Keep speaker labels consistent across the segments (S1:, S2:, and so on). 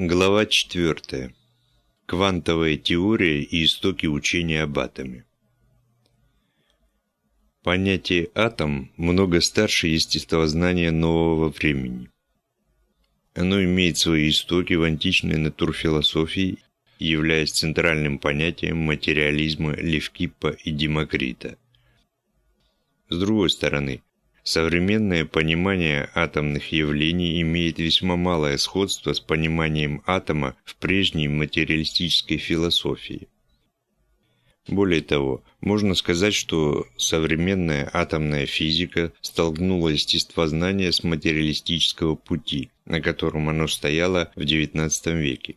S1: Глава 4. Квантовая теория и истоки учения об атоме. Понятие «атом» много старше естествознания нового времени. Оно имеет свои истоки в античной натурфилософии, являясь центральным понятием материализма Левкиппа и Демокрита. С другой стороны, Современное понимание атомных явлений имеет весьма малое сходство с пониманием атома в прежней материалистической философии. Более того, можно сказать, что современная атомная физика столкнула естествознание с материалистического пути, на котором оно стояло в XIX веке.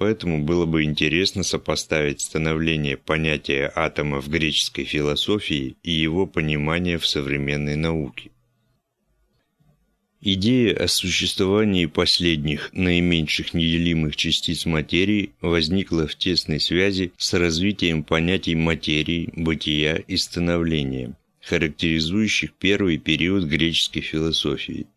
S1: Поэтому было бы интересно сопоставить становление понятия атома в греческой философии и его понимание в современной науке. Идея о существовании последних наименьших неделимых частиц материи возникла в тесной связи с развитием понятий материи, бытия и становления, характеризующих первый период греческой философии –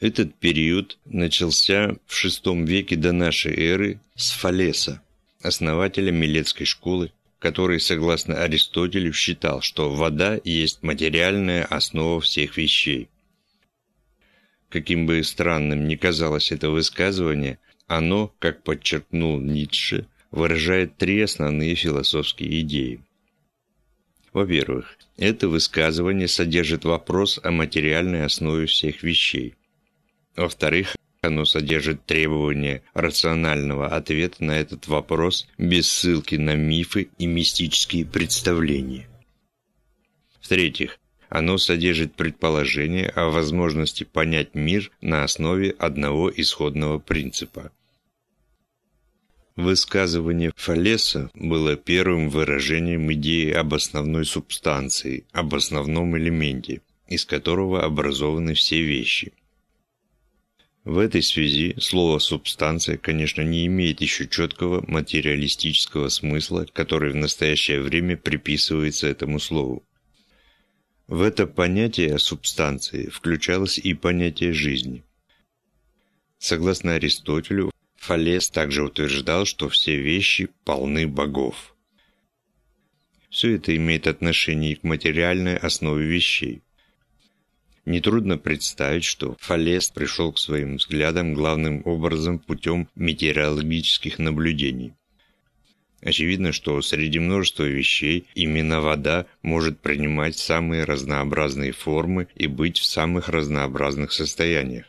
S1: этот период начался в VI веке до нашей эры с Фалеса, основателя Милетской школы, который, согласно Аристотелю, считал, что вода есть материальная основа всех вещей. Каким бы странным ни казалось это высказывание, оно, как подчеркнул Ницше, выражает три основные философские идеи. Во-первых, это высказывание содержит вопрос о материальной основе всех вещей. Во-вторых, оно содержит требование рационального ответа на этот вопрос без ссылки на мифы и мистические представления. В-третьих, оно содержит предположение о возможности понять мир на основе одного исходного принципа. Высказывание Фалеса было первым выражением идеи об основной субстанции, об основном элементе, из которого образованы все вещи. В этой связи слово «субстанция», конечно, не имеет еще четкого материалистического смысла, который в настоящее время приписывается этому слову. В это понятие субстанции включалось и понятие жизни. Согласно Аристотелю, Фалес также утверждал, что все вещи полны богов. Все это имеет отношение к материальной основе вещей. Нетрудно представить, что Фалес пришел к своим взглядам главным образом путем метеорологических наблюдений. Очевидно, что среди множества вещей именно вода может принимать самые разнообразные формы и быть в самых разнообразных состояниях.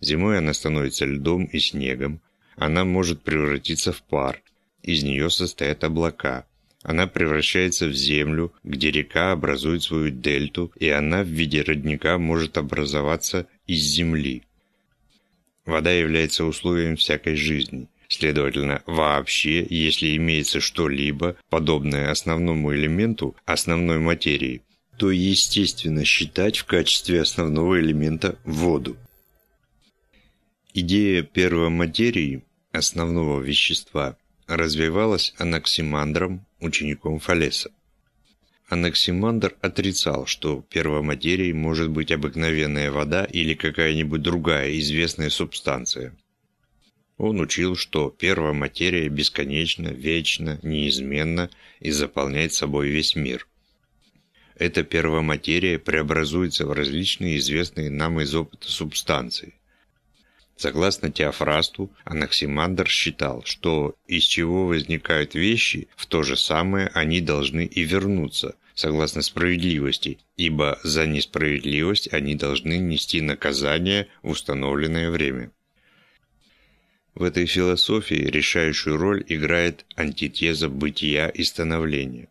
S1: Зимой она становится льдом и снегом, она может превратиться в пар, из нее состоят облака – она превращается в землю, где река образует свою дельту, и она в виде родника может образоваться из земли. Вода является условием всякой жизни. Следовательно, вообще, если имеется что-либо, подобное основному элементу, основной материи, то естественно считать в качестве основного элемента воду. Идея первоматерии, основного вещества, развивалась Анаксимандром, учеником Фалеса. Анаксимандр отрицал, что первоматерией может быть обыкновенная вода или какая-нибудь другая известная субстанция. Он учил, что первоматерия бесконечна, вечна, неизменна и заполняет собой весь мир. Эта первоматерия преобразуется в различные известные нам из опыта субстанции. Согласно Теофрасту, Анаксимандр считал, что из чего возникают вещи, в то же самое они должны и вернуться, согласно справедливости, ибо за несправедливость они должны нести наказание в установленное время. В этой философии решающую роль играет антитеза бытия и становления.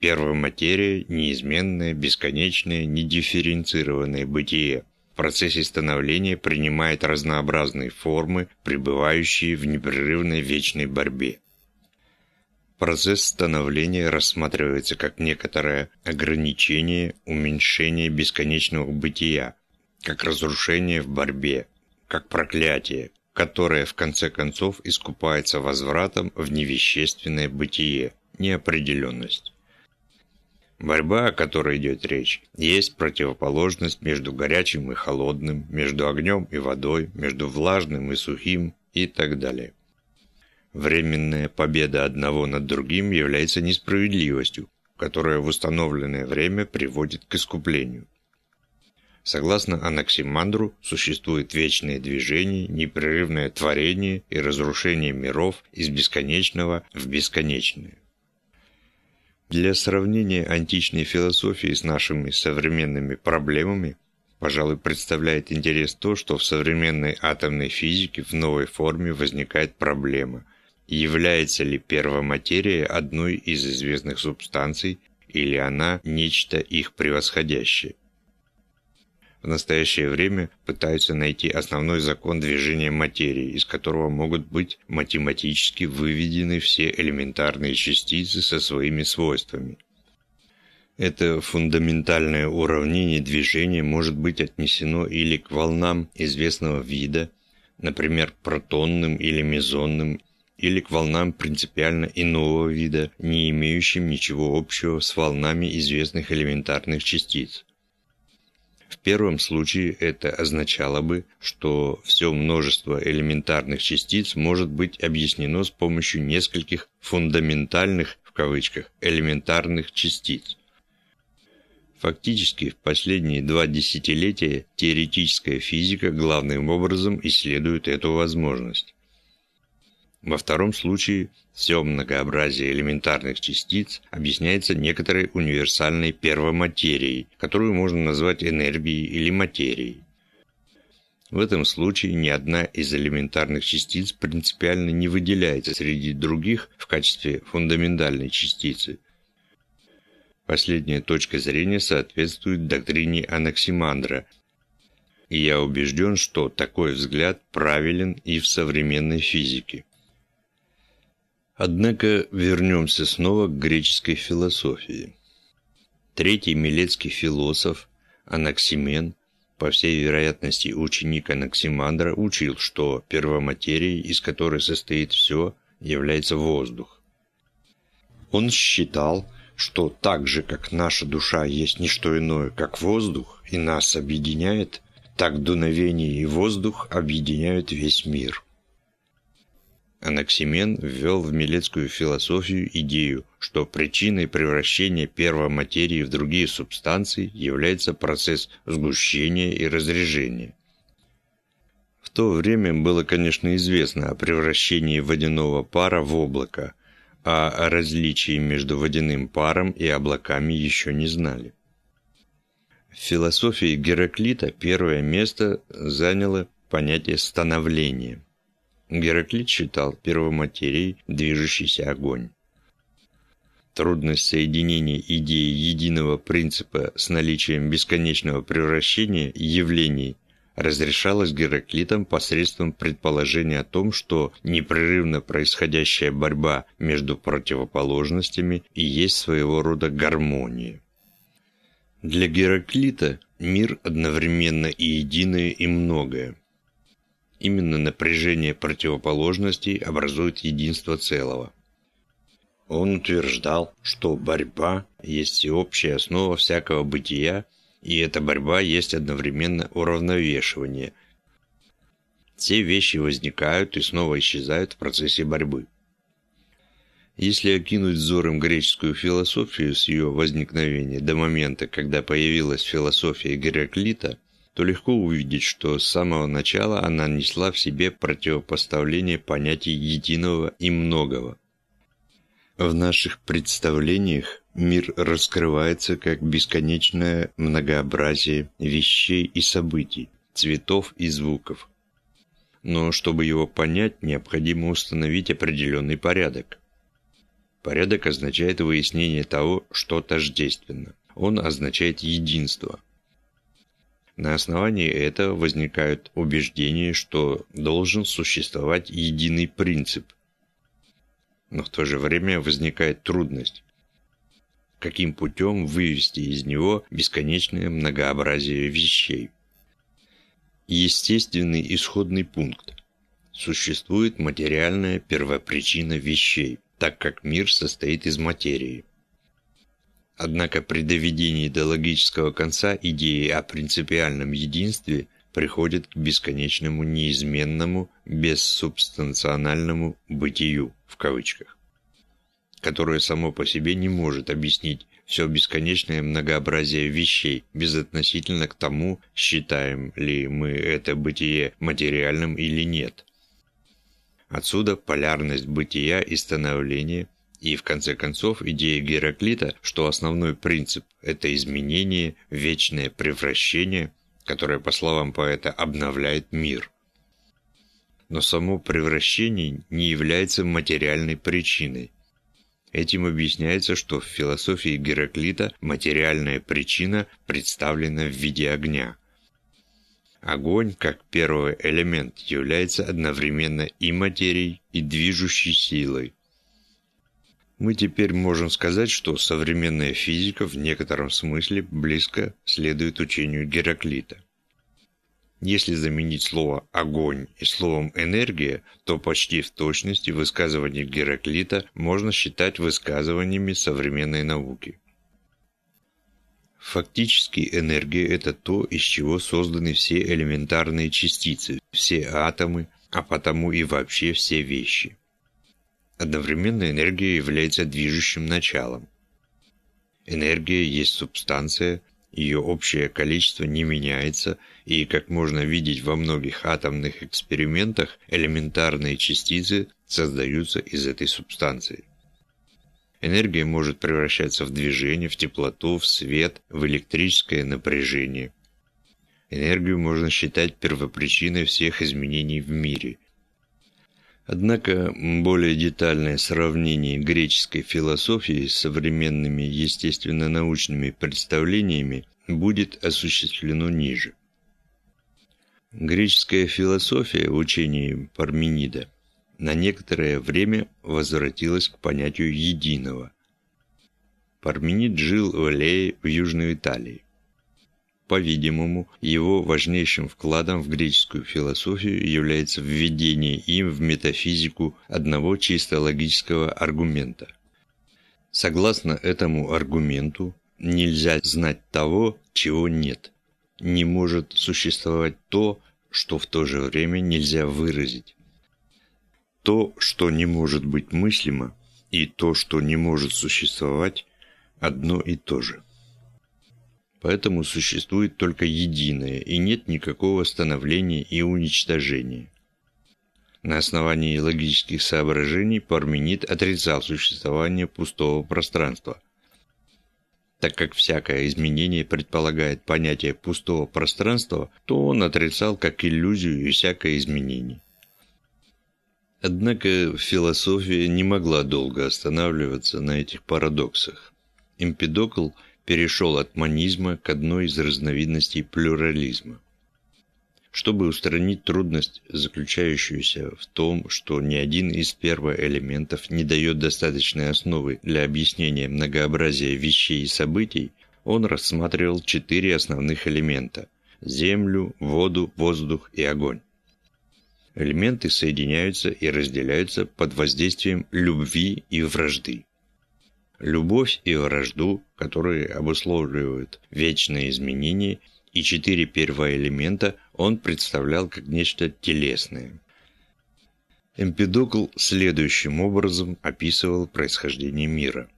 S1: Первая материя – неизменное, бесконечное, недифференцированное бытие – в процессе становления принимает разнообразные формы, пребывающие в непрерывной вечной борьбе. Процесс становления рассматривается как некоторое ограничение, уменьшение бесконечного бытия, как разрушение в борьбе, как проклятие, которое в конце концов искупается возвратом в невещественное бытие, неопределенность. Борьба, о которой идет речь, есть противоположность между горячим и холодным, между огнем и водой, между влажным и сухим и так далее. Временная победа одного над другим является несправедливостью, которая в установленное время приводит к искуплению. Согласно Анаксимандру, существует вечное движение, непрерывное творение и разрушение миров из бесконечного в бесконечное. Для сравнения античной философии с нашими современными проблемами, пожалуй, представляет интерес то, что в современной атомной физике в новой форме возникает проблема, является ли первоматерия одной из известных субстанций или она нечто их превосходящее в настоящее время пытаются найти основной закон движения материи, из которого могут быть математически выведены все элементарные частицы со своими свойствами. Это фундаментальное уравнение движения может быть отнесено или к волнам известного вида, например, протонным или мезонным, или к волнам принципиально иного вида, не имеющим ничего общего с волнами известных элементарных частиц. В первом случае это означало бы, что все множество элементарных частиц может быть объяснено с помощью нескольких «фундаментальных» в кавычках элементарных частиц. Фактически, в последние два десятилетия теоретическая физика главным образом исследует эту возможность. Во втором случае все многообразие элементарных частиц объясняется некоторой универсальной первоматерией, которую можно назвать энергией или материей. В этом случае ни одна из элементарных частиц принципиально не выделяется среди других в качестве фундаментальной частицы. Последняя точка зрения соответствует доктрине Анаксимандра, и я убежден, что такой взгляд правилен и в современной физике. Однако вернемся снова к греческой философии. Третий милецкий философ Анаксимен, по всей вероятности ученик Анаксимандра, учил, что первоматерией, из которой состоит все, является воздух. Он считал, что так же, как наша душа есть не что иное, как воздух, и нас объединяет, так дуновение и воздух объединяют весь мир. Анаксимен ввел в милецкую философию идею, что причиной превращения первоматерии в другие субстанции является процесс сгущения и разрежения. В то время было, конечно, известно о превращении водяного пара в облако, а о различии между водяным паром и облаками еще не знали. В философии Гераклита первое место заняло понятие становления. Гераклит считал первоматерией движущийся огонь. Трудность соединения идеи единого принципа с наличием бесконечного превращения явлений разрешалась Гераклитом посредством предположения о том, что непрерывно происходящая борьба между противоположностями и есть своего рода гармония. Для Гераклита мир одновременно и единое, и многое. Именно напряжение противоположностей образует единство целого. Он утверждал, что борьба есть всеобщая основа всякого бытия, и эта борьба есть одновременно уравновешивание. Все вещи возникают и снова исчезают в процессе борьбы. Если окинуть взором греческую философию с ее возникновения до момента, когда появилась философия Гераклита, то легко увидеть, что с самого начала она несла в себе противопоставление понятий единого и многого. В наших представлениях мир раскрывается как бесконечное многообразие вещей и событий, цветов и звуков. Но чтобы его понять, необходимо установить определенный порядок. Порядок означает выяснение того, что тождественно. Он означает единство – на основании этого возникают убеждения, что должен существовать единый принцип. Но в то же время возникает трудность. Каким путем вывести из него бесконечное многообразие вещей? Естественный исходный пункт. Существует материальная первопричина вещей, так как мир состоит из материи. Однако при доведении до логического конца идеи о принципиальном единстве приходят к бесконечному неизменному бессубстанциональному «бытию» в кавычках, которое само по себе не может объяснить все бесконечное многообразие вещей безотносительно к тому, считаем ли мы это бытие материальным или нет. Отсюда полярность бытия и становления и, в конце концов, идея Гераклита, что основной принцип – это изменение, вечное превращение, которое, по словам поэта, обновляет мир. Но само превращение не является материальной причиной. Этим объясняется, что в философии Гераклита материальная причина представлена в виде огня. Огонь, как первый элемент, является одновременно и материей, и движущей силой. Мы теперь можем сказать, что современная физика в некотором смысле близко следует учению Гераклита. Если заменить слово «огонь» и словом «энергия», то почти в точности высказывания Гераклита можно считать высказываниями современной науки. Фактически энергия – это то, из чего созданы все элементарные частицы, все атомы, а потому и вообще все вещи. Одновременно энергия является движущим началом. Энергия есть субстанция, ее общее количество не меняется, и, как можно видеть во многих атомных экспериментах, элементарные частицы создаются из этой субстанции. Энергия может превращаться в движение, в теплоту, в свет, в электрическое напряжение. Энергию можно считать первопричиной всех изменений в мире – Однако более детальное сравнение греческой философии с современными естественно-научными представлениями будет осуществлено ниже. Греческая философия в учении Парменида на некоторое время возвратилась к понятию единого. Парменид жил в Элее в Южной Италии. По-видимому, его важнейшим вкладом в греческую философию является введение им в метафизику одного чисто логического аргумента. Согласно этому аргументу, нельзя знать того, чего нет. Не может существовать то, что в то же время нельзя выразить. То, что не может быть мыслимо, и то, что не может существовать, одно и то же. Поэтому существует только единое, и нет никакого становления и уничтожения. На основании логических соображений Парменид отрицал существование пустого пространства. Так как всякое изменение предполагает понятие пустого пространства, то он отрицал как иллюзию и всякое изменение. Однако философия не могла долго останавливаться на этих парадоксах. Эмпидокл – перешел от монизма к одной из разновидностей плюрализма. Чтобы устранить трудность, заключающуюся в том, что ни один из первоэлементов не дает достаточной основы для объяснения многообразия вещей и событий, он рассматривал четыре основных элемента – землю, воду, воздух и огонь. Элементы соединяются и разделяются под воздействием любви и вражды любовь и вражду, которые обусловливают вечные изменения, и четыре первоэлемента он представлял как нечто телесное. Эмпидокл следующим образом описывал происхождение мира.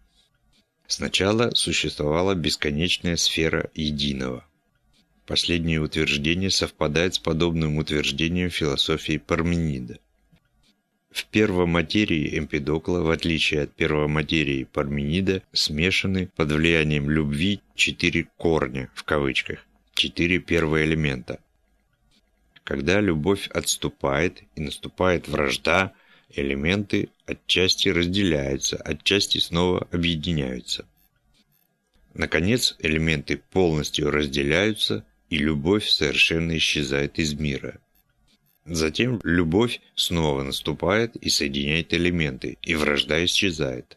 S1: Сначала существовала бесконечная сфера единого. Последнее утверждение совпадает с подобным утверждением философии Парменида. В первоматерии Эмпидокла, в отличие от первоматерии Парменида, смешаны под влиянием любви четыре «корня» в кавычках, четыре первоэлемента. Когда любовь отступает и наступает вражда, элементы отчасти разделяются, отчасти снова объединяются. Наконец, элементы полностью разделяются, и любовь совершенно исчезает из мира – Затем любовь снова наступает и соединяет элементы, и вражда исчезает.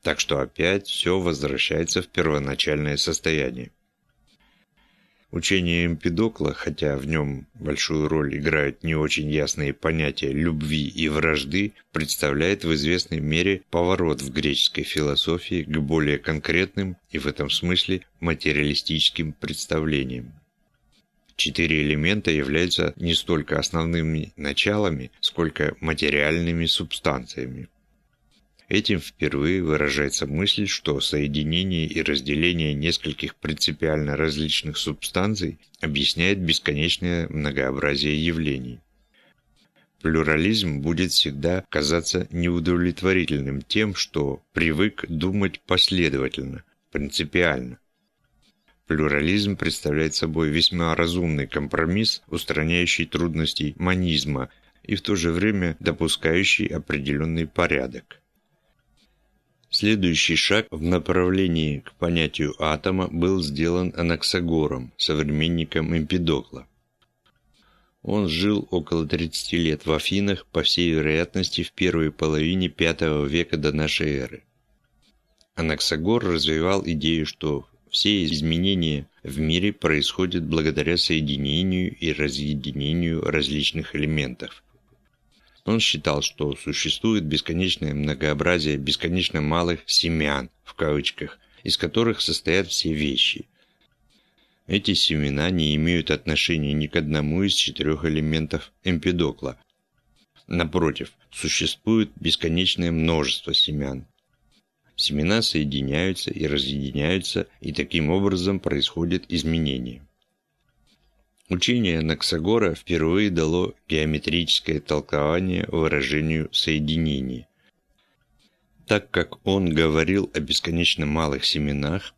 S1: Так что опять все возвращается в первоначальное состояние. Учение Эмпидокла, хотя в нем большую роль играют не очень ясные понятия любви и вражды, представляет в известной мере поворот в греческой философии к более конкретным и в этом смысле материалистическим представлениям. Четыре элемента являются не столько основными началами, сколько материальными субстанциями. Этим впервые выражается мысль, что соединение и разделение нескольких принципиально различных субстанций объясняет бесконечное многообразие явлений. Плюрализм будет всегда казаться неудовлетворительным тем, что привык думать последовательно, принципиально. Плюрализм представляет собой весьма разумный компромисс, устраняющий трудности манизма и в то же время допускающий определенный порядок. Следующий шаг в направлении к понятию атома был сделан Анаксагором, современником Эмпидокла. Он жил около 30 лет в Афинах, по всей вероятности, в первой половине V века до нашей эры. Анаксагор развивал идею, что все изменения в мире происходят благодаря соединению и разъединению различных элементов. Он считал, что существует бесконечное многообразие бесконечно малых «семян», в кавычках, из которых состоят все вещи. Эти семена не имеют отношения ни к одному из четырех элементов Эмпидокла. Напротив, существует бесконечное множество семян. Семена соединяются и разъединяются, и таким образом происходит изменение. Учение Наксагора впервые дало геометрическое толкование выражению соединения. Так как он говорил о бесконечно малых семенах,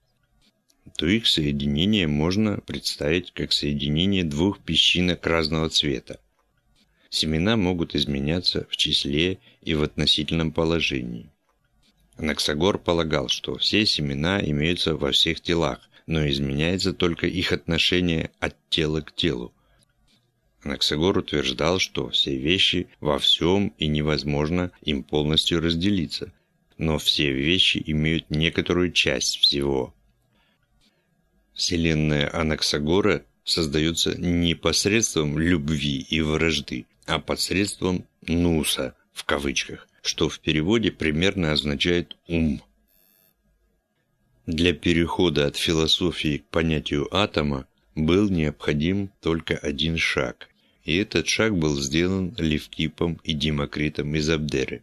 S1: то их соединение можно представить как соединение двух песчинок разного цвета. Семена могут изменяться в числе и в относительном положении. Наксагор полагал, что все семена имеются во всех телах, но изменяется только их отношение от тела к телу. Анаксагор утверждал, что все вещи во всем и невозможно им полностью разделиться, но все вещи имеют некоторую часть всего. Вселенная Анаксагора создается не посредством любви и вражды, а посредством «нуса» в кавычках, что в переводе примерно означает «ум». Для перехода от философии к понятию атома был необходим только один шаг, и этот шаг был сделан Левкипом и Демокритом из Абдеры.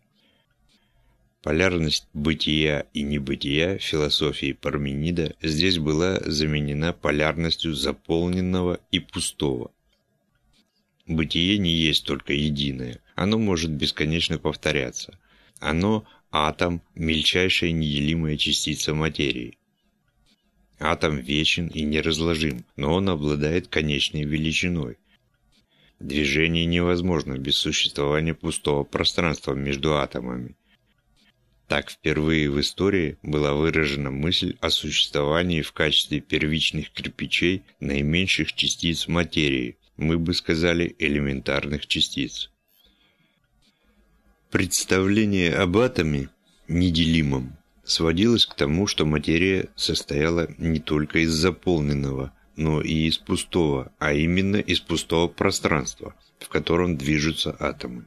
S1: Полярность бытия и небытия философии Парменида здесь была заменена полярностью заполненного и пустого. Бытие не есть только единое, оно может бесконечно повторяться. Оно Атом – мельчайшая неделимая частица материи. Атом вечен и неразложим, но он обладает конечной величиной. Движение невозможно без существования пустого пространства между атомами. Так впервые в истории была выражена мысль о существовании в качестве первичных кирпичей наименьших частиц материи, мы бы сказали элементарных частиц. Представление об атоме, неделимом, сводилось к тому, что материя состояла не только из заполненного, но и из пустого, а именно из пустого пространства, в котором движутся атомы.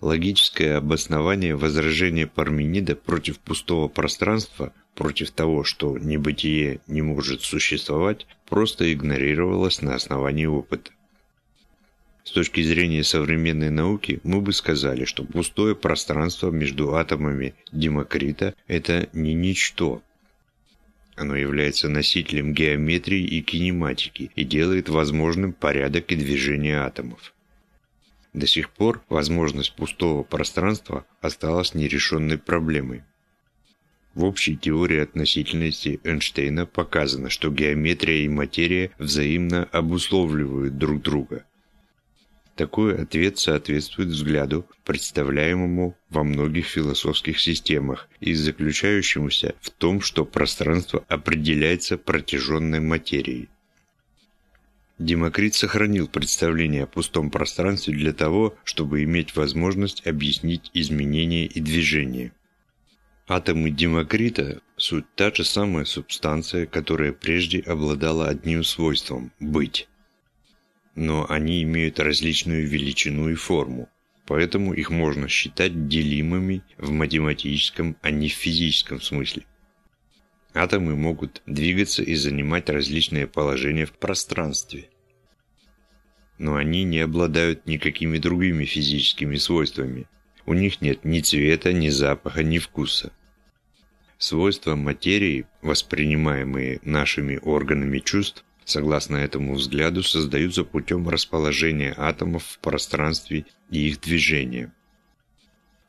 S1: Логическое обоснование возражения Парменида против пустого пространства, против того, что небытие не может существовать, просто игнорировалось на основании опыта. С точки зрения современной науки мы бы сказали, что пустое пространство между атомами Демокрита – это не ничто. Оно является носителем геометрии и кинематики и делает возможным порядок и движение атомов. До сих пор возможность пустого пространства осталась нерешенной проблемой. В общей теории относительности Эйнштейна показано, что геометрия и материя взаимно обусловливают друг друга – такой ответ соответствует взгляду, представляемому во многих философских системах и заключающемуся в том, что пространство определяется протяженной материей. Демокрит сохранил представление о пустом пространстве для того, чтобы иметь возможность объяснить изменения и движения. Атомы Демокрита Суть та же самая субстанция, которая прежде обладала одним свойством – быть. Но они имеют различную величину и форму, поэтому их можно считать делимыми в математическом, а не в физическом смысле. Атомы могут двигаться и занимать различные положения в пространстве. Но они не обладают никакими другими физическими свойствами. У них нет ни цвета, ни запаха, ни вкуса. Свойства материи, воспринимаемые нашими органами чувств, согласно этому взгляду, создаются путем расположения атомов в пространстве и их движения.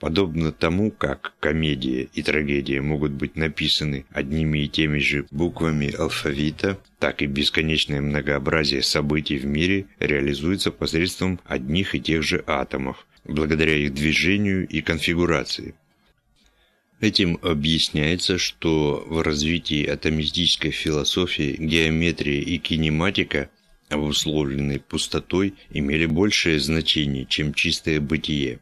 S1: Подобно тому, как комедия и трагедия могут быть написаны одними и теми же буквами алфавита, так и бесконечное многообразие событий в мире реализуется посредством одних и тех же атомов, благодаря их движению и конфигурации. Этим объясняется, что в развитии атомистической философии геометрия и кинематика, обусловленные пустотой, имели большее значение, чем чистое бытие.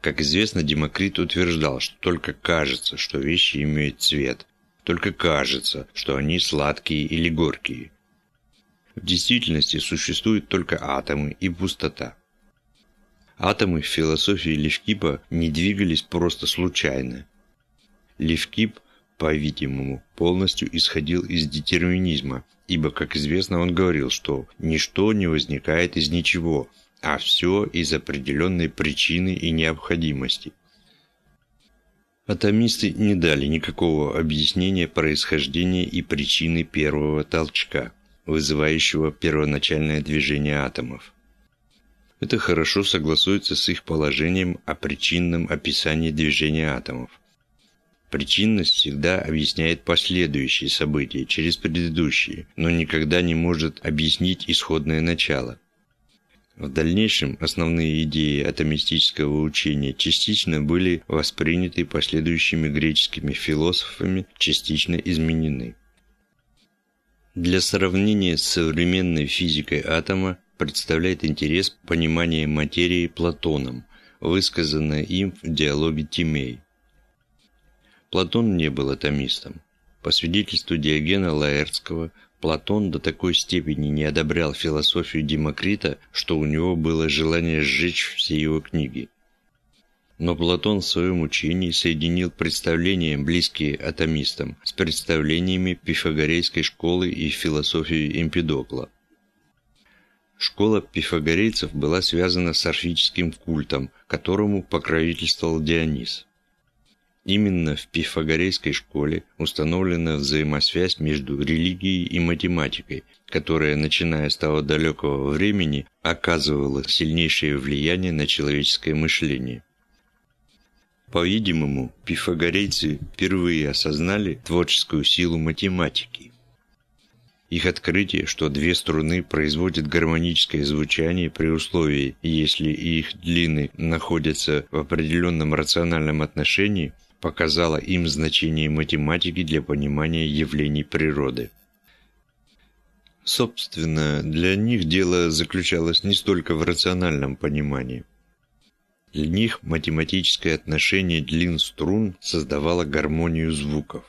S1: Как известно, Демокрит утверждал, что только кажется, что вещи имеют цвет, только кажется, что они сладкие или горькие. В действительности существуют только атомы и пустота. Атомы в философии Левкипа не двигались просто случайно. Левкип, по-видимому, полностью исходил из детерминизма, ибо, как известно, он говорил, что ничто не возникает из ничего, а все из определенной причины и необходимости. Атомисты не дали никакого объяснения происхождения и причины первого толчка, вызывающего первоначальное движение атомов. Это хорошо согласуется с их положением о причинном описании движения атомов. Причинность всегда объясняет последующие события через предыдущие, но никогда не может объяснить исходное начало – в дальнейшем основные идеи атомистического учения частично были восприняты последующими греческими философами, частично изменены. Для сравнения с современной физикой атома представляет интерес понимание материи Платоном, высказанное им в диалоге Тимей. Платон не был атомистом. По свидетельству Диогена Лаэртского, Платон до такой степени не одобрял философию Демокрита, что у него было желание сжечь все его книги. Но Платон в своем учении соединил представления, близкие атомистам, с представлениями пифагорейской школы и философией Эмпидокла. Школа пифагорейцев была связана с орфическим культом, которому покровительствовал Дионис. Именно в пифагорейской школе установлена взаимосвязь между религией и математикой, которая, начиная с того далекого времени, оказывала сильнейшее влияние на человеческое мышление. По-видимому, пифагорейцы впервые осознали творческую силу математики. Их открытие, что две струны производят гармоническое звучание при условии, если их длины находятся в определенном рациональном отношении – показала им значение математики для понимания явлений природы. Собственно, для них дело заключалось не столько в рациональном понимании. Для них математическое отношение длин струн создавало гармонию звуков.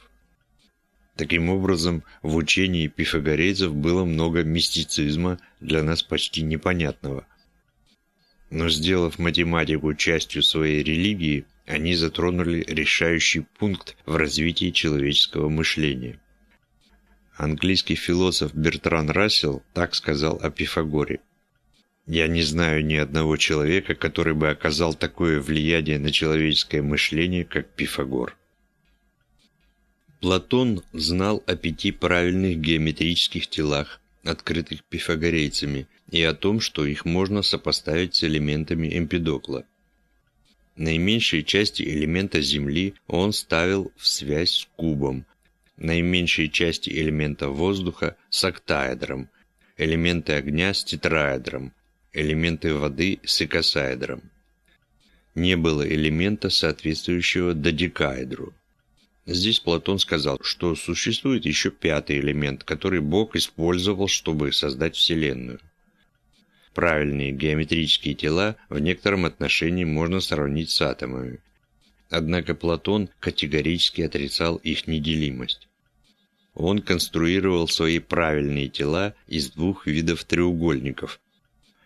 S1: Таким образом, в учении пифагорейцев было много мистицизма, для нас почти непонятного. Но сделав математику частью своей религии, они затронули решающий пункт в развитии человеческого мышления. Английский философ Бертран Рассел так сказал о Пифагоре. «Я не знаю ни одного человека, который бы оказал такое влияние на человеческое мышление, как Пифагор». Платон знал о пяти правильных геометрических телах, открытых пифагорейцами, и о том, что их можно сопоставить с элементами Эмпидокла. Наименьшие части элемента Земли он ставил в связь с кубом, наименьшие части элемента воздуха с октаэдром, элементы огня с тетраэдром, элементы воды с икосаэдром. Не было элемента, соответствующего додекаэдру. Здесь Платон сказал, что существует еще пятый элемент, который Бог использовал, чтобы создать Вселенную. Правильные геометрические тела в некотором отношении можно сравнить с атомами. однако Платон категорически отрицал их неделимость. Он конструировал свои правильные тела из двух видов треугольников –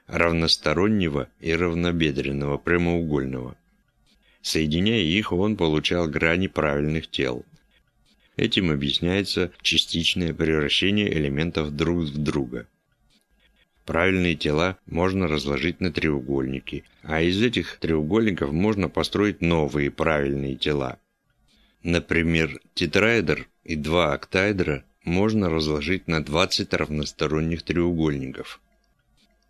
S1: равностороннего и равнобедренного прямоугольного. Соединяя их, он получал грани правильных тел. Этим объясняется частичное превращение элементов друг в друга. Правильные тела можно разложить на треугольники, а из этих треугольников можно построить новые правильные тела. Например, тетраэдр и два октаэдра можно разложить на 20 равносторонних треугольников.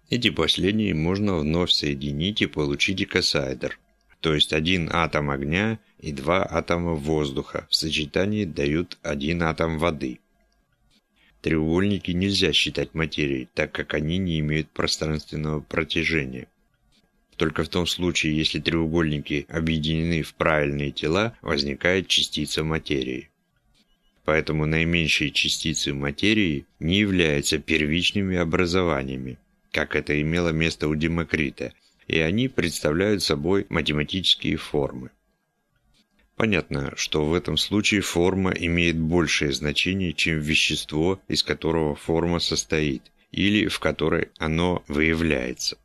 S1: Эти последние можно вновь соединить и получить икосаэдр, то есть один атом огня и два атома воздуха в сочетании дают один атом воды. Треугольники нельзя считать материей, так как они не имеют пространственного протяжения. Только в том случае, если треугольники объединены в правильные тела, возникает частица материи. Поэтому наименьшие частицы материи не являются первичными образованиями, как это имело место у Демокрита, и они представляют собой математические формы. Понятно, что в этом случае форма имеет большее значение, чем вещество, из которого форма состоит, или в которой оно выявляется.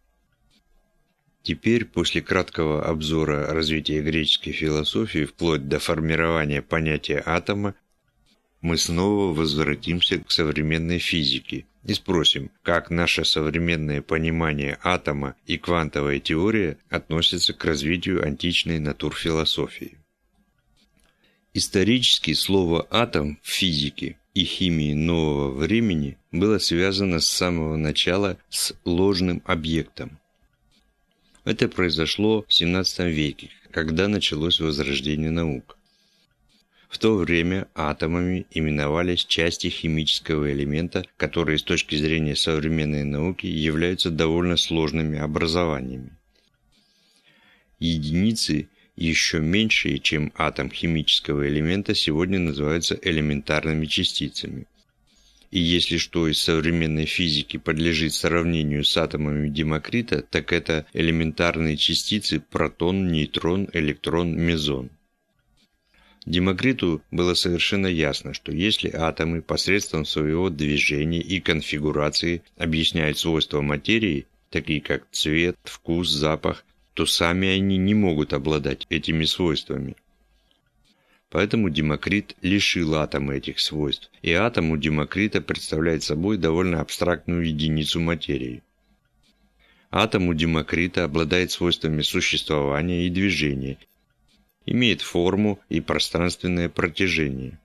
S1: Теперь, после краткого обзора развития греческой философии вплоть до формирования понятия атома, мы снова возвратимся к современной физике и спросим, как наше современное понимание атома и квантовая теория относятся к развитию античной натурфилософии. Исторически слово «атом» в физике и химии нового времени было связано с самого начала с ложным объектом. Это произошло в XVII веке, когда началось возрождение наук. В то время атомами именовались части химического элемента, которые с точки зрения современной науки являются довольно сложными образованиями. Единицы, еще меньшие, чем атом химического элемента, сегодня называются элементарными частицами. И если что из современной физики подлежит сравнению с атомами Демокрита, так это элементарные частицы протон, нейтрон, электрон, мезон. Демокриту было совершенно ясно, что если атомы посредством своего движения и конфигурации объясняют свойства материи, такие как цвет, вкус, запах, то сами они не могут обладать этими свойствами. Поэтому Демокрит лишил атома этих свойств, и атом у Демокрита представляет собой довольно абстрактную единицу материи. Атом у Демокрита обладает свойствами существования и движения имеет форму и пространственное протяжение.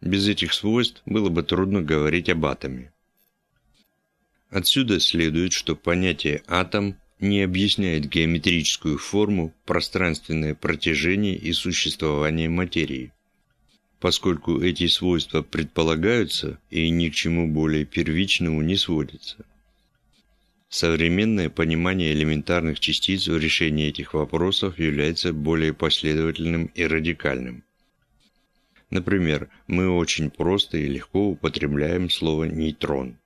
S1: Без этих свойств было бы трудно говорить об атоме. Отсюда следует, что понятие «атом» не объясняет геометрическую форму, пространственное протяжение и существование материи. Поскольку эти свойства предполагаются и ни к чему более первичному не сводятся. Современное понимание элементарных частиц в решении этих вопросов является более последовательным и радикальным. Например, мы очень просто и легко употребляем слово «нейтрон».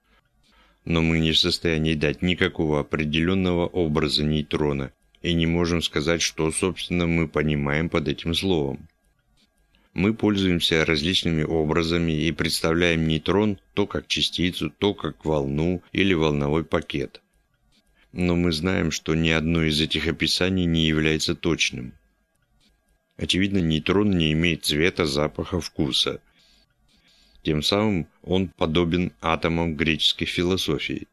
S1: Но мы не в состоянии дать никакого определенного образа нейтрона и не можем сказать, что, собственно, мы понимаем под этим словом. Мы пользуемся различными образами и представляем нейтрон то как частицу, то как волну или волновой пакет но мы знаем, что ни одно из этих описаний не является точным. Очевидно, нейтрон не имеет цвета, запаха, вкуса. Тем самым он подобен атомам греческой философии.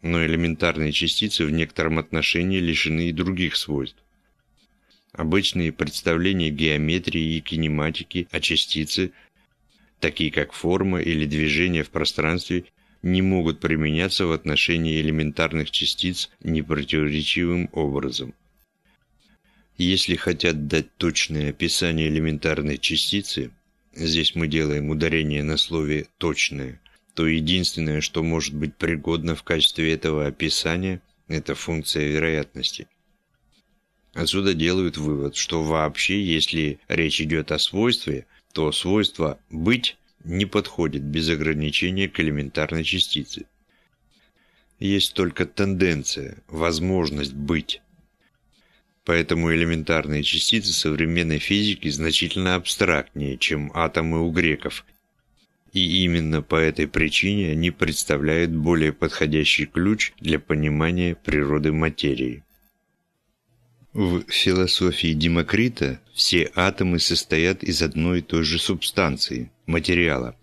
S1: Но элементарные частицы в некотором отношении лишены и других свойств. Обычные представления геометрии и кинематики о частице, такие как форма или движение в пространстве, не могут применяться в отношении элементарных частиц непротиворечивым образом. Если хотят дать точное описание элементарной частицы, здесь мы делаем ударение на слове «точное», то единственное, что может быть пригодно в качестве этого описания, это функция вероятности. Отсюда делают вывод, что вообще, если речь идет о свойстве, то свойство «быть» не подходит без ограничения к элементарной частице. Есть только тенденция, возможность быть. Поэтому элементарные частицы современной физики значительно абстрактнее, чем атомы у греков. И именно по этой причине они представляют более подходящий ключ для понимания природы материи. В философии Демокрита все атомы состоят из одной и той же субстанции – материала,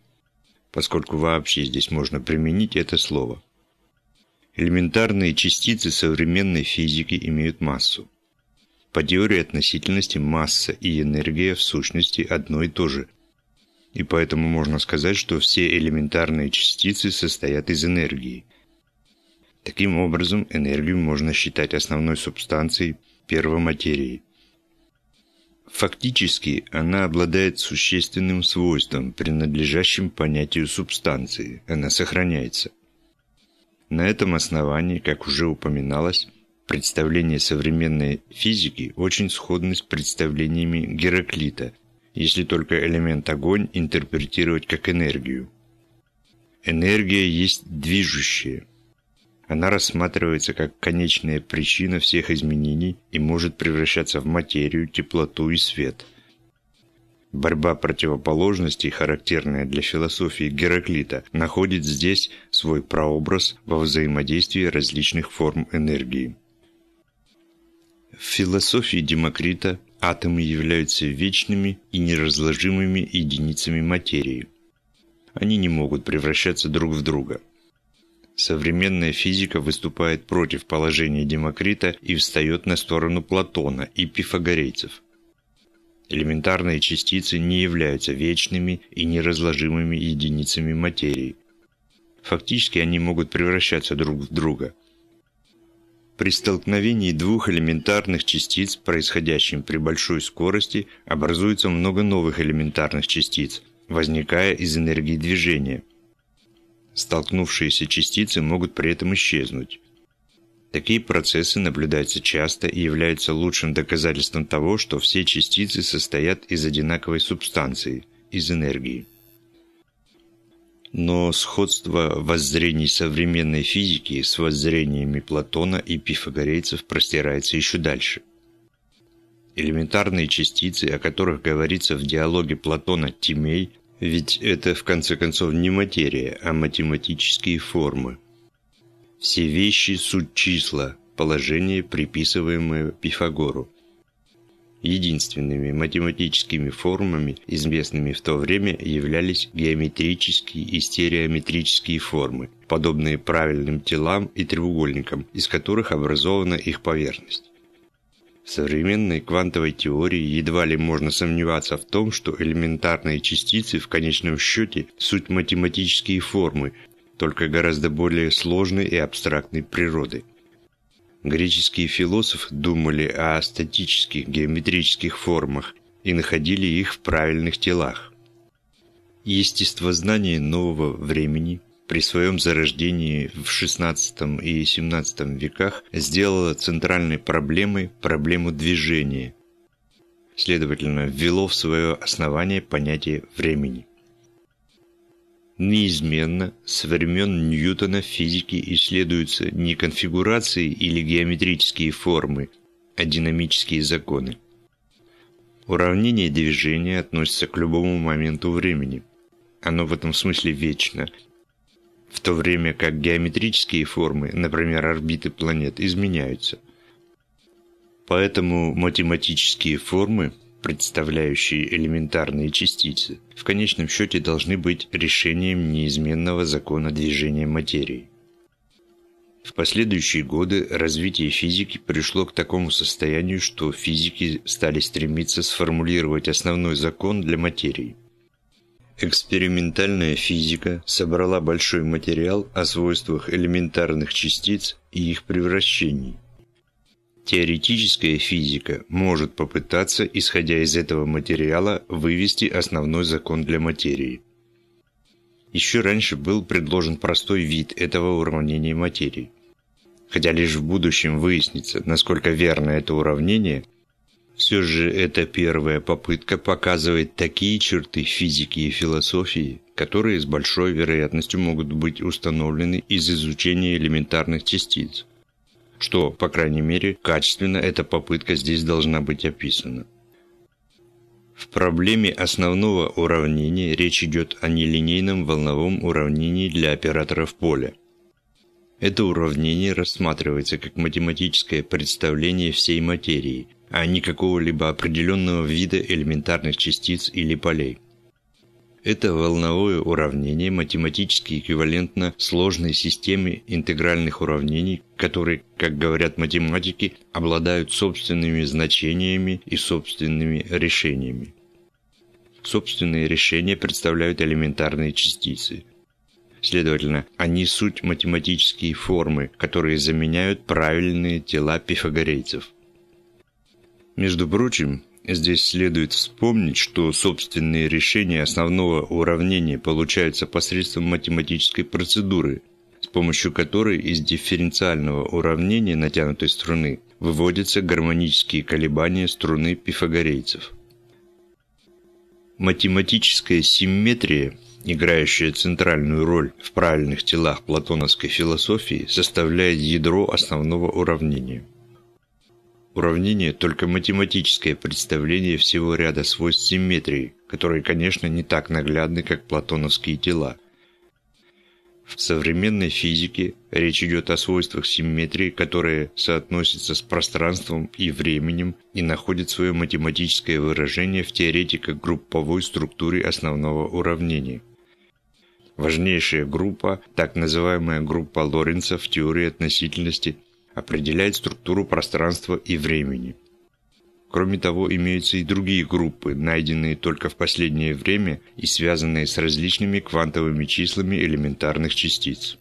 S1: поскольку вообще здесь можно применить это слово. Элементарные частицы современной физики имеют массу. По теории относительности масса и энергия в сущности одно и то же. И поэтому можно сказать, что все элементарные частицы состоят из энергии. Таким образом, энергию можно считать основной субстанцией первоматерии. Фактически, она обладает существенным свойством, принадлежащим понятию субстанции. Она сохраняется. На этом основании, как уже упоминалось, Представления современной физики очень сходны с представлениями Гераклита, если только элемент огонь интерпретировать как энергию. Энергия есть движущее. Она рассматривается как конечная причина всех изменений и может превращаться в материю, теплоту и свет. Борьба противоположностей, характерная для философии Гераклита, находит здесь свой прообраз во взаимодействии различных форм энергии. В философии Демокрита атомы являются вечными и неразложимыми единицами материи. Они не могут превращаться друг в друга. Современная физика выступает против положения Демокрита и встает на сторону Платона и пифагорейцев. Элементарные частицы не являются вечными и неразложимыми единицами материи. Фактически они могут превращаться друг в друга – при столкновении двух элементарных частиц, происходящим при большой скорости, образуется много новых элементарных частиц, возникая из энергии движения. Столкнувшиеся частицы могут при этом исчезнуть. Такие процессы наблюдаются часто и являются лучшим доказательством того, что все частицы состоят из одинаковой субстанции, из энергии. Но сходство воззрений современной физики с воззрениями Платона и пифагорейцев простирается еще дальше. Элементарные частицы, о которых говорится в диалоге Платона «Тимей», ведь это в конце концов не материя, а математические формы. Все вещи – суть числа, положение, приписываемое Пифагору. Единственными математическими формами, известными в то время, являлись геометрические и стереометрические формы, подобные правильным телам и треугольникам, из которых образована их поверхность. В современной квантовой теории едва ли можно сомневаться в том, что элементарные частицы в конечном счете суть математические формы, только гораздо более сложной и абстрактной природы. Греческие философы думали о статических геометрических формах и находили их в правильных телах. Естествознание нового времени при своем зарождении в XVI и XVII веках сделало центральной проблемой проблему движения. Следовательно, ввело в свое основание понятие времени неизменно с времен Ньютона в физике исследуются не конфигурации или геометрические формы, а динамические законы. Уравнение движения относится к любому моменту времени. Оно в этом смысле вечно, в то время как геометрические формы, например, орбиты планет, изменяются. Поэтому математические формы – представляющие элементарные частицы, в конечном счете должны быть решением неизменного закона движения материи. В последующие годы развитие физики пришло к такому состоянию, что физики стали стремиться сформулировать основной закон для материи. Экспериментальная физика собрала большой материал о свойствах элементарных частиц и их превращений – Теоретическая физика может попытаться, исходя из этого материала, вывести основной закон для материи. Еще раньше был предложен простой вид этого уравнения материи. Хотя лишь в будущем выяснится, насколько верно это уравнение, все же эта первая попытка показывает такие черты физики и философии, которые с большой вероятностью могут быть установлены из изучения элементарных частиц – что, по крайней мере, качественно эта попытка здесь должна быть описана. В проблеме основного уравнения речь идет о нелинейном волновом уравнении для операторов поля. Это уравнение рассматривается как математическое представление всей материи, а не какого-либо определенного вида элементарных частиц или полей. Это волновое уравнение математически эквивалентно сложной системе интегральных уравнений, которые, как говорят математики, обладают собственными значениями и собственными решениями. Собственные решения представляют элементарные частицы. Следовательно, они суть математические формы, которые заменяют правильные тела пифагорейцев. Между прочим, Здесь следует вспомнить, что собственные решения основного уравнения получаются посредством математической процедуры, с помощью которой из дифференциального уравнения натянутой струны выводятся гармонические колебания струны пифагорейцев. Математическая симметрия, играющая центральную роль в правильных телах платоновской философии, составляет ядро основного уравнения – Уравнение – только математическое представление всего ряда свойств симметрии, которые, конечно, не так наглядны, как платоновские тела. В современной физике речь идет о свойствах симметрии, которые соотносятся с пространством и временем и находят свое математическое выражение в теоретико-групповой структуре основного уравнения. Важнейшая группа, так называемая группа Лоренца в теории относительности, определяет структуру пространства и времени. Кроме того, имеются и другие группы, найденные только в последнее время и связанные с различными квантовыми числами элементарных частиц.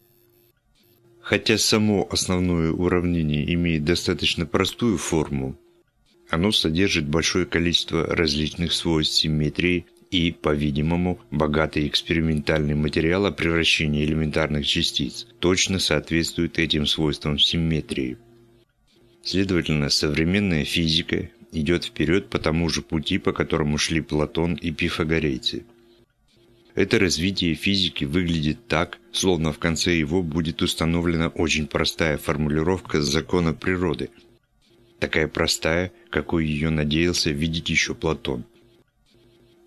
S1: Хотя само основное уравнение имеет достаточно простую форму, оно содержит большое количество различных свойств симметрии и, по-видимому, богатый экспериментальный материал о превращении элементарных частиц точно соответствует этим свойствам симметрии. Следовательно, современная физика идет вперед по тому же пути, по которому шли Платон и пифагорейцы. Это развитие физики выглядит так, словно в конце его будет установлена очень простая формулировка закона природы. Такая простая, какой ее надеялся видеть еще Платон –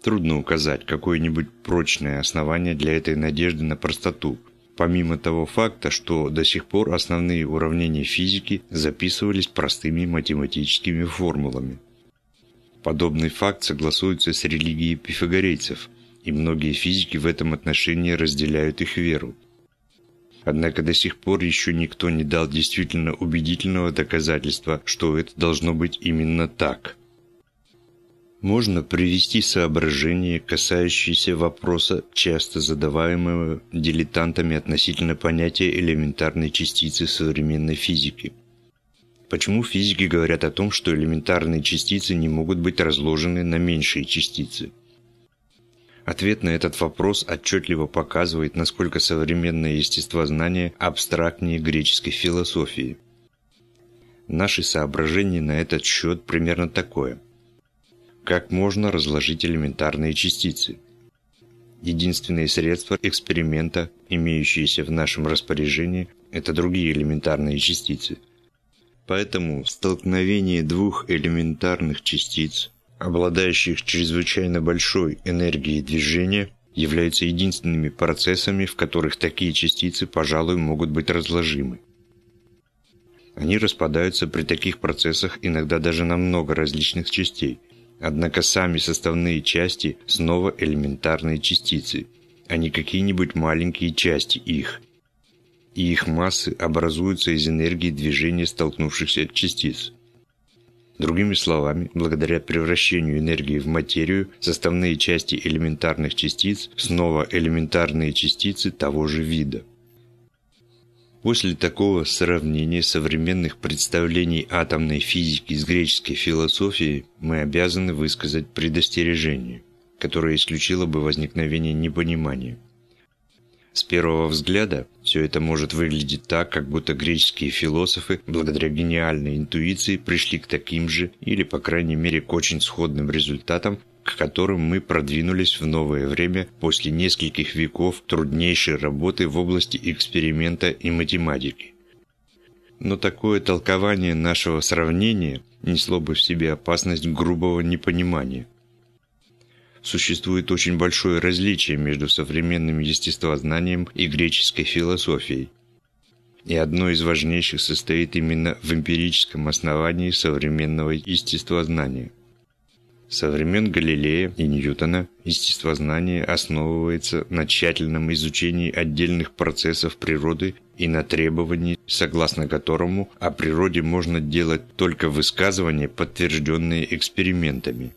S1: Трудно указать какое-нибудь прочное основание для этой надежды на простоту, помимо того факта, что до сих пор основные уравнения физики записывались простыми математическими формулами. Подобный факт согласуется с религией пифагорейцев, и многие физики в этом отношении разделяют их веру. Однако до сих пор еще никто не дал действительно убедительного доказательства, что это должно быть именно так – можно привести соображения, касающиеся вопроса, часто задаваемого дилетантами относительно понятия элементарной частицы современной физики. Почему физики говорят о том, что элементарные частицы не могут быть разложены на меньшие частицы? Ответ на этот вопрос отчетливо показывает, насколько современное естествознание абстрактнее греческой философии. Наши соображения на этот счет примерно такое – как можно разложить элементарные частицы. Единственные средства эксперимента, имеющиеся в нашем распоряжении, это другие элементарные частицы. Поэтому столкновение двух элементарных частиц, обладающих чрезвычайно большой энергией движения, являются единственными процессами, в которых такие частицы, пожалуй, могут быть разложимы. Они распадаются при таких процессах иногда даже на много различных частей – Однако сами составные части снова элементарные частицы, а не какие-нибудь маленькие части их. И их массы образуются из энергии движения столкнувшихся частиц. Другими словами, благодаря превращению энергии в материю, составные части элементарных частиц снова элементарные частицы того же вида. После такого сравнения современных представлений атомной физики с греческой философией мы обязаны высказать предостережение, которое исключило бы возникновение непонимания. С первого взгляда все это может выглядеть так, как будто греческие философы, благодаря гениальной интуиции, пришли к таким же, или по крайней мере к очень сходным результатам, к которым мы продвинулись в новое время после нескольких веков труднейшей работы в области эксперимента и математики. Но такое толкование нашего сравнения несло бы в себе опасность грубого непонимания. Существует очень большое различие между современным естествознанием и греческой философией. И одно из важнейших состоит именно в эмпирическом основании современного естествознания. Со времен Галилея и Ньютона естествознание основывается на тщательном изучении отдельных процессов природы и на требовании, согласно которому о природе можно делать только высказывания, подтвержденные экспериментами.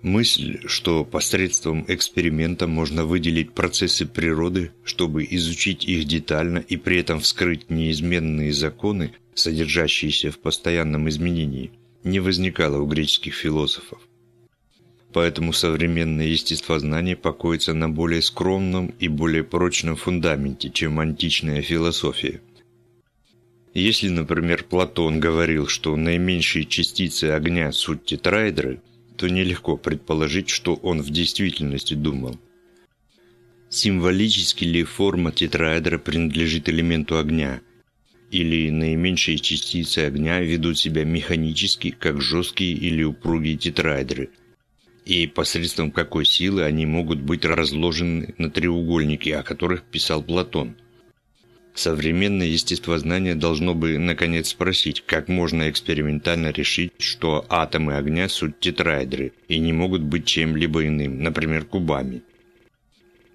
S1: Мысль, что посредством эксперимента можно выделить процессы природы, чтобы изучить их детально и при этом вскрыть неизменные законы, содержащиеся в постоянном изменении, не возникала у греческих философов поэтому современное естествознание покоится на более скромном и более прочном фундаменте, чем античная философия. Если, например, Платон говорил, что наименьшие частицы огня – суть тетраэдры, то нелегко предположить, что он в действительности думал. Символически ли форма тетраэдра принадлежит элементу огня – или наименьшие частицы огня ведут себя механически, как жесткие или упругие тетраэдры – и посредством какой силы они могут быть разложены на треугольники, о которых писал Платон. Современное естествознание должно бы, наконец, спросить, как можно экспериментально решить, что атомы огня – суть тетраэдры и не могут быть чем-либо иным, например, кубами.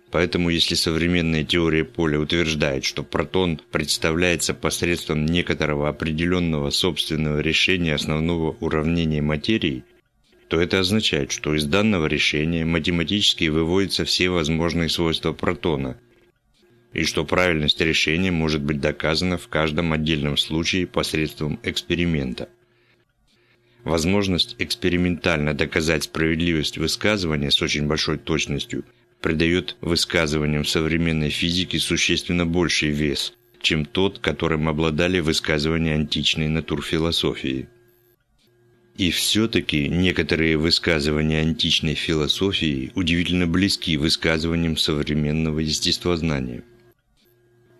S1: Поэтому, если современная теория поля утверждает, что протон представляется посредством некоторого определенного собственного решения основного уравнения материи – то это означает, что из данного решения математически выводятся все возможные свойства протона, и что правильность решения может быть доказана в каждом отдельном случае посредством эксперимента. Возможность экспериментально доказать справедливость высказывания с очень большой точностью придает высказываниям современной физики существенно больший вес, чем тот, которым обладали высказывания античной натурфилософии. И все-таки некоторые высказывания античной философии удивительно близки высказываниям современного естествознания.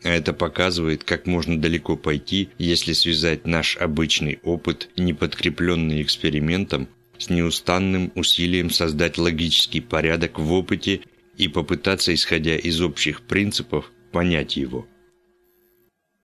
S1: Это показывает, как можно далеко пойти, если связать наш обычный опыт, не подкрепленный экспериментом, с неустанным усилием создать логический порядок в опыте и попытаться, исходя из общих принципов, понять его –